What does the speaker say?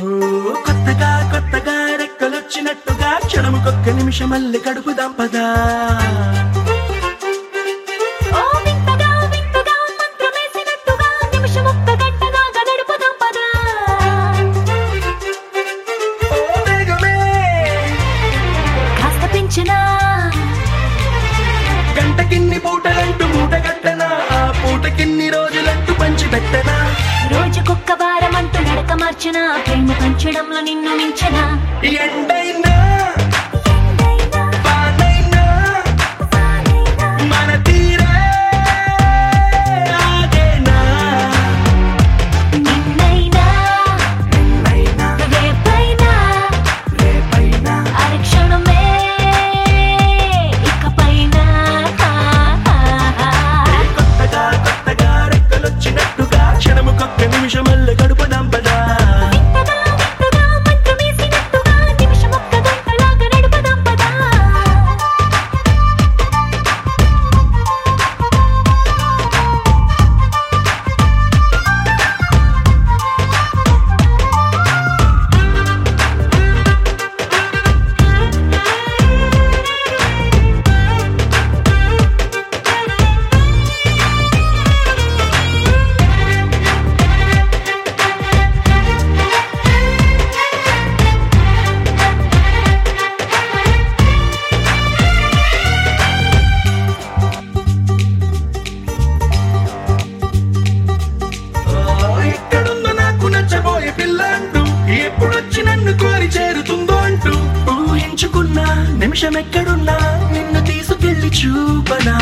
కొత్తగా కొత్తగా రెక్కలొచ్చినట్టుగా వింతగా మంత్రమేసినట్టుగా నిమిషం గంటగా గడుపుదాం పదా. పెంచినా? గంటకిన్ని పూటలంటూ మూట కట్టనా? ఆ పూటకిన్ని రోజులంటూ పంచి పెట్టనా నడక ప్రేమ పంచడంలో నిన్ను మించిన. నిమిషం ఎక్కడున్నా నిన్ను తీసుకెళ్ళి చూపనా?